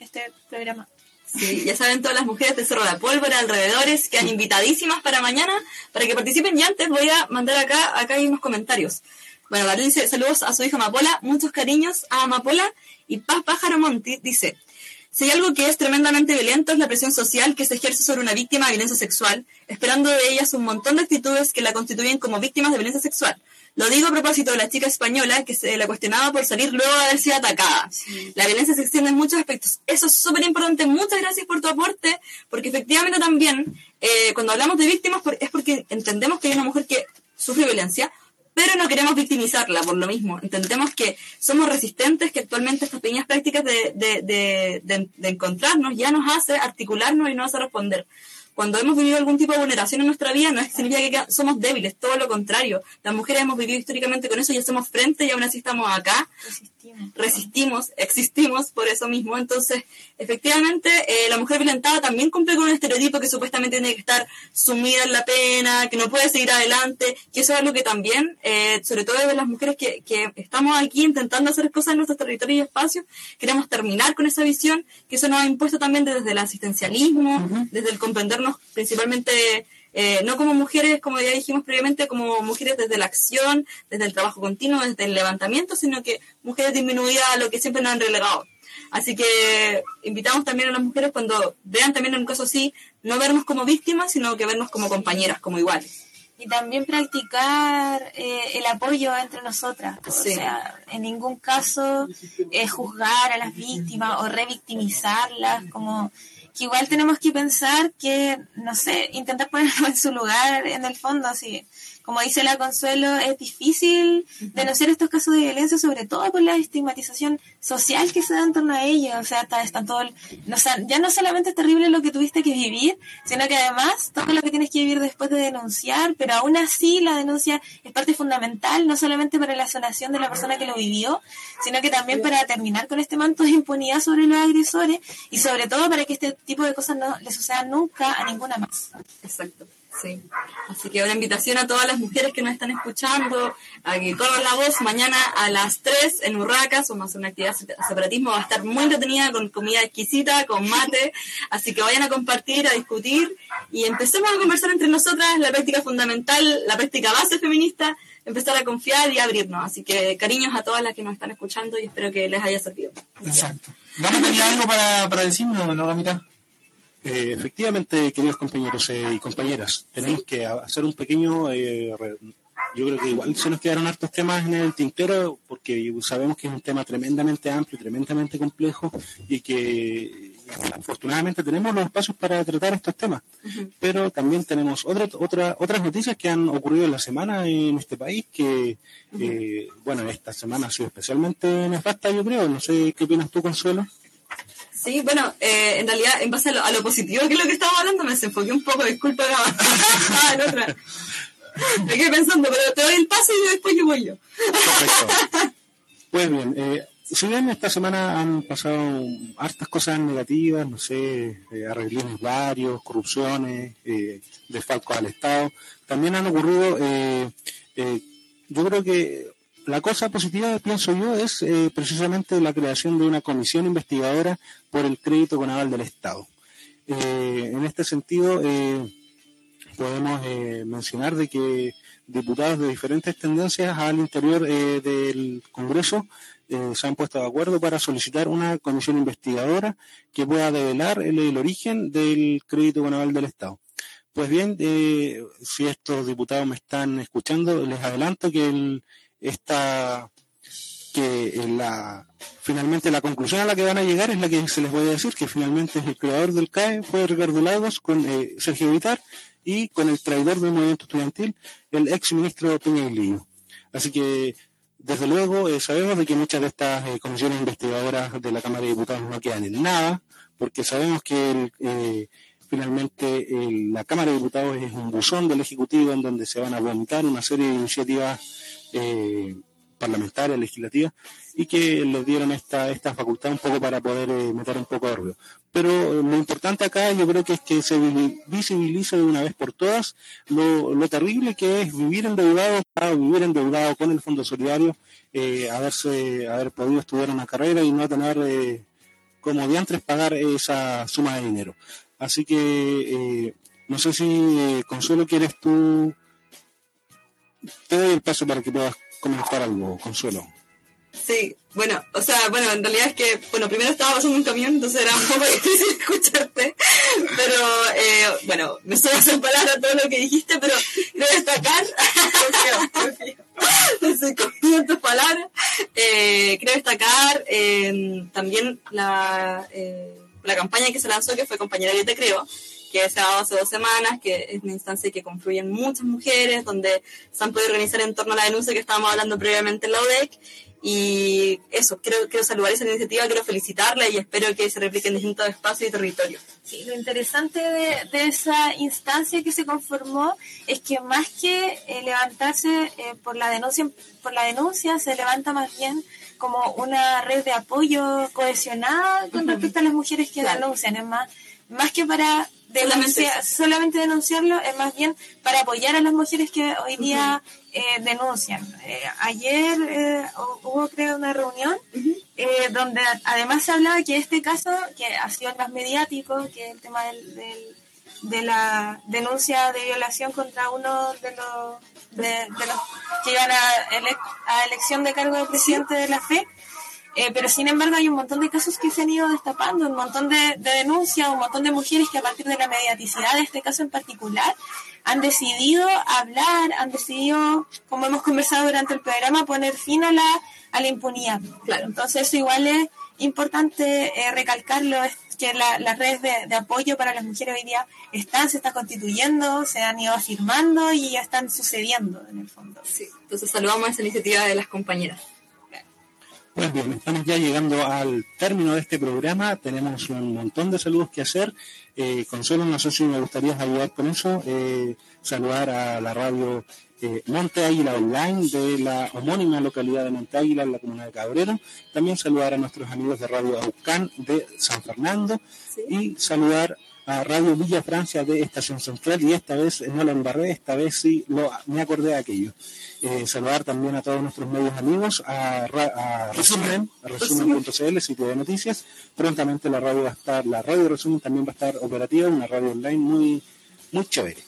este programa. Sí, ya saben todas las mujeres de Cerro de la Pólvora, alrededores, quedan invitadísimas para mañana, para que participen. Y antes voy a mandar acá, acá hay unos comentarios. Bueno, Gabriel dice saludos a su hija Amapola, muchos cariños a Amapola. Y Paz Pájaro Monti dice, si hay algo que es tremendamente violento es la presión social que se ejerce sobre una víctima de violencia sexual, esperando de ellas un montón de actitudes que la constituyen como víctimas de violencia sexual. Lo digo a propósito de la chica española que se la cuestionaba por salir luego de haber sido atacada. Sí. La violencia se extiende en muchos aspectos. Eso es súper importante. Muchas gracias por tu aporte, porque efectivamente también eh, cuando hablamos de víctimas es porque entendemos que hay una mujer que sufre violencia, pero no queremos victimizarla por lo mismo. Entendemos que somos resistentes, que actualmente estas pequeñas prácticas de, de, de, de, encontrarnos ya nos hace articularnos y nos hace responder cuando hemos vivido algún tipo de vulneración en nuestra vida, no significa que somos débiles, todo lo contrario. Las mujeres hemos vivido históricamente con eso y hacemos frente y aún así estamos acá. Resistimos, resistimos existimos por eso mismo. Entonces, efectivamente, eh, la mujer violentada también cumple con un estereotipo que supuestamente tiene que estar sumida en la pena, que no puede seguir adelante, que eso es algo que también, eh, sobre todo de las mujeres que, que estamos aquí intentando hacer cosas en nuestros territorios y espacios, queremos terminar con esa visión, que eso nos ha impuesto también desde el asistencialismo, uh -huh. desde el comprendernos principalmente eh, no como mujeres, como ya dijimos previamente, como mujeres desde la acción, desde el trabajo continuo, desde el levantamiento, sino que mujeres disminuidas a lo que siempre nos han relegado. Así que invitamos también a las mujeres cuando vean también en un caso así, no vernos como víctimas, sino que vernos como compañeras, como iguales. Y también practicar eh, el apoyo entre nosotras. Sí. O sea, en ningún caso eh, juzgar a las víctimas o revictimizarlas, como que igual tenemos que pensar que, no sé, intentar ponerlo en su lugar en el fondo, así como dice la Consuelo, es difícil denunciar estos casos de violencia, sobre todo por la estigmatización social que se da en torno a ellos. O sea, está, está todo, no, o sea, ya no solamente es terrible lo que tuviste que vivir, sino que además todo lo que tienes que vivir después de denunciar, pero aún así la denuncia es parte fundamental, no solamente para la sanación de la persona que lo vivió, sino que también para terminar con este manto de impunidad sobre los agresores y sobre todo para que este tipo de cosas no le sucedan nunca a ninguna más. Exacto. Sí. Así que una invitación a todas las mujeres que nos están escuchando a que corran la voz mañana a las 3 en Urracas. Vamos una actividad separatismo. Va a estar muy entretenida con comida exquisita, con mate. Así que vayan a compartir, a discutir y empecemos a conversar entre nosotras la práctica fundamental, la práctica base feminista, empezar a confiar y abrirnos. Así que cariños a todas las que nos están escuchando y espero que les haya servido. Exacto. ¿Vamos a tener algo para, para decirnos, no, Gamita? Eh, efectivamente, queridos compañeros eh, y compañeras, tenemos que hacer un pequeño. Eh, yo creo que igual se nos quedaron hartos temas en el tintero, porque sabemos que es un tema tremendamente amplio, tremendamente complejo y que afortunadamente tenemos los espacios para tratar estos temas, pero también tenemos otra, otra, otras noticias que han ocurrido en la semana en este país, que, eh, bueno, esta semana ha sido especialmente nefasta, yo creo. No sé qué opinas tú, Consuelo. Sí, bueno, eh, en realidad, en base a lo, a lo, positivo que es lo que estaba hablando, me desenfoqué un poco, disculpa la en otra. Me quedé pensando, pero te doy el pase y después yo voy yo. Perfecto. Pues bien, eh, si bien esta semana han pasado hartas cosas negativas, no sé, eh, arreglones varios, corrupciones, eh, desfalcos al Estado, también han ocurrido, eh, eh, yo creo que la cosa positiva, pienso yo, es eh, precisamente la creación de una comisión investigadora por el crédito con aval del Estado. Eh, en este sentido, eh, podemos mencionar de que diputados de diferentes tendencias al interior del Congreso se han puesto de acuerdo para solicitar una comisión investigadora que pueda develar el, el origen del crédito con aval del Estado. Pues bien, si estos diputados me están escuchando, les adelanto que el, esta que la finalmente la conclusión a la que van a llegar es la que se les voy a decir, que finalmente el creador del CAE fue Ricardo Lagos con eh, Sergio Vitar y con el traidor del movimiento estudiantil, el ex ministro Peña. Así que, desde luego, eh, sabemos de que muchas de estas eh, comisiones investigadoras de la Cámara de Diputados no quedan en nada, porque sabemos que el, eh, finalmente la Cámara de Diputados es un buzón del Ejecutivo en donde se van a vomitar una serie de iniciativas eh, parlamentarias, legislativas, y que les dieron esta, esta facultad un poco para poder eh, meter un poco de ruido. Pero lo importante acá yo creo que es que se visibilice de una vez por todas lo, lo terrible que es vivir endeudado, vivir endeudado con el Fondo Solidario, eh, haberse, haber podido estudiar una carrera y no tener eh, como diantres pagar esa suma de dinero. Así que eh, no sé si eh, Consuelo quieres tú te doy el paso para que puedas comentar algo, Consuelo. Sí, bueno, o sea, bueno, en realidad es que, bueno, primero estaba pasando un camión, entonces era un poco difícil escucharte, pero, eh, bueno, me sobras en palabras todo lo que dijiste, pero quiero destacar, confío en tus palabras, eh, quiero destacar eh, también la, eh, la campaña que se lanzó, que fue Compañera Yo Te Creo, que se ha dado hace dos semanas, que es una instancia que confluyen muchas mujeres, donde se han podido organizar en torno a la denuncia que estábamos hablando previamente en la UDEC. Y eso, quiero, quiero saludar esa iniciativa, quiero felicitarla y espero que se replique en distintos espacios y territorios. Sí, lo interesante de, de esa instancia que se conformó es que más que eh, levantarse eh, por la denuncia por la denuncia se levanta más bien como una red de apoyo cohesionada con respecto a las mujeres que Claro. denuncian. Es más, más que para Eso. solamente denunciarlo, es más bien para apoyar a las mujeres que hoy día eh, denuncian. Eh, ayer eh, hu- hubo, creo, una reunión eh, donde además se hablaba que este caso, que ha sido el más mediático, que es el tema del, del- de la denuncia de violación contra uno de los, de, de los que iban a, ele- a elección de cargo de presidente de la FE. Eh, pero sin embargo hay un montón de casos que se han ido destapando, un montón de, de denuncias, un montón de mujeres que a partir de la mediaticidad de este caso en particular han decidido hablar, han decidido, como hemos conversado durante el programa, poner fin a la, a la impunidad. Claro. Entonces eso igual es importante eh, recalcarlo, es que la- las redes de, de apoyo para las mujeres hoy día están, se están constituyendo, se han ido afirmando y ya están sucediendo en el fondo. Sí, entonces saludamos esa iniciativa de las compañeras. Pues bien, estamos ya llegando al término de este programa. Tenemos un montón de saludos que hacer. Eh, Consuelo, no sé si me gustaría ayudar con eso. Eh, saludar a la radio eh, Monte Águila Online de la homónima localidad de Monte Águila, en la comuna de Cabrero. También saludar a nuestros amigos de Radio Aucán de San Fernando. Y saludar a Radio Villa Francia de Estación Central. Y esta vez no lo embarré, esta vez sí lo, me acordé de aquello. Eh, saludar también a todos nuestros medios amigos, a, Resumen, a resumen.cl, sitio de noticias. Prontamente la radio va a estar, la radio Resumen también va a estar operativa, una radio online muy, muy chévere.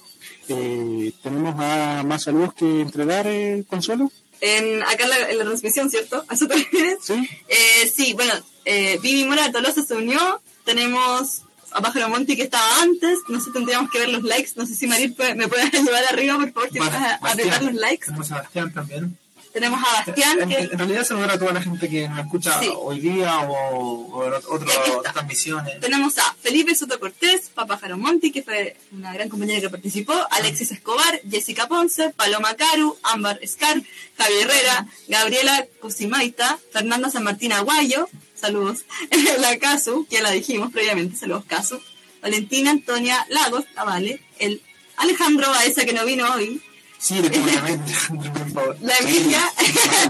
Eh, tenemos a más saludos que entregar, eh, Consuelo. En, acá en la, en la transmisión, ¿cierto? ¿A eso te refieres? ¿Sí? Eh, sí, bueno, eh, Vivi Mora de Tolosa se unió. Tenemos a Pájaro Monti que estaba antes. No sé, tendríamos que ver los likes. No sé si puede- me puede ayudar arriba, por favor, que puedas apretar los likes. Como Sebastián también. Tenemos a Bastián, En, que en realidad saludar a toda la gente que nos escucha Sí. hoy día o, en otras transmisiones. tenemos a Felipe Soto Cortés, Papá Monti, que fue una gran compañera que participó, Alexis Escobar, Jessica Ponce, Paloma Caru, Ámbar Scar, Javier Herrera, Gabriela Cusimaita, Fernanda San Martín Aguayo, saludos, la Casu, que ya la dijimos previamente, saludos Casu, Valentina Antonia Lagos, la Vale, el Alejandro Baeza que no vino hoy, Sí, definitivamente, por favor. la Emilia,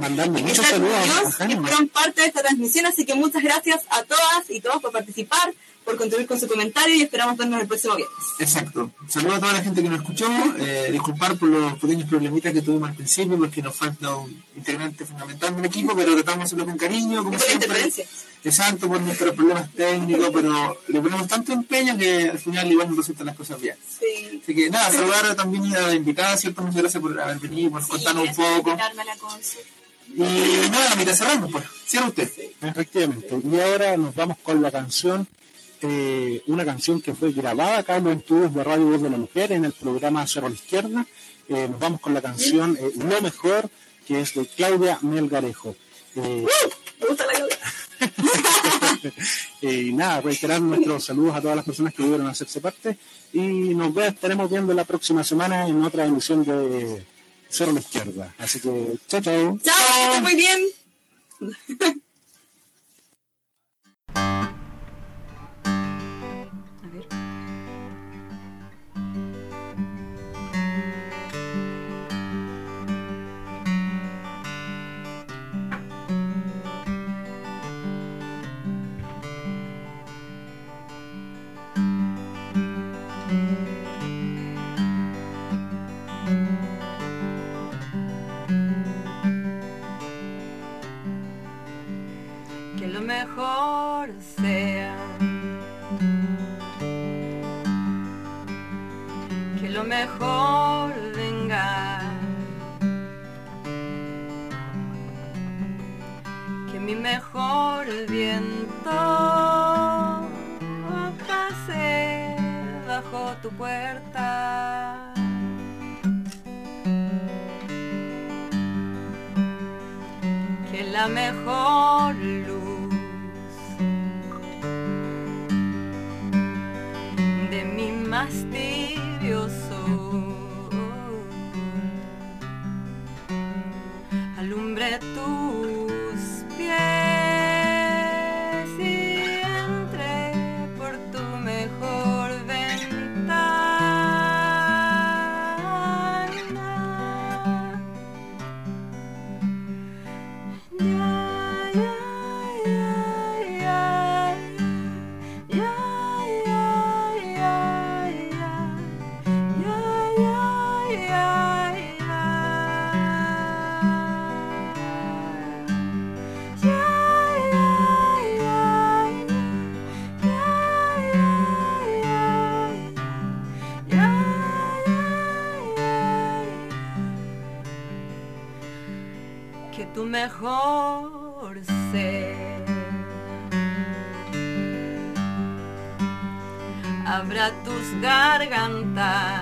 Mandando muchos saludos que fueron parte de esta transmisión, así que muchas gracias a todas y todos por participar, por contribuir con su comentario y esperamos vernos el próximo viernes. Exacto. Saludos a toda la gente que nos escuchó. Eh, disculpar por los pequeños problemitas que tuvimos al principio, porque nos falta un integrante fundamental del equipo, pero tratamos de hacerlo con cariño, como siempre. Exacto, por nuestros problemas técnicos, pero le ponemos tanto empeño que al final igual nos resultan las cosas bien. Sí. Así que nada, saludar también a la invitada, ¿cierto? Muchas gracias por haber venido, por contarnos un poco. Y nada, mira, cerramos, pues. Cierra usted. Efectivamente. Y ahora nos vamos con la canción, eh, una canción que fue grabada acá en los estudios de Radio Voz de la Mujer en el programa Cerro a la Izquierda. Eh, nos vamos con la canción eh, Lo Mejor, que es de Claudia Melgarejo. Eh, Me gusta la cabeza. eh, y nada, reiterar nuestros saludos a todas las personas que pudieron hacerse parte y nos ve- estaremos viendo la próxima semana en otra emisión de Cerro a la Izquierda. Así que, chao, chao. Chao, muy bien. cantar.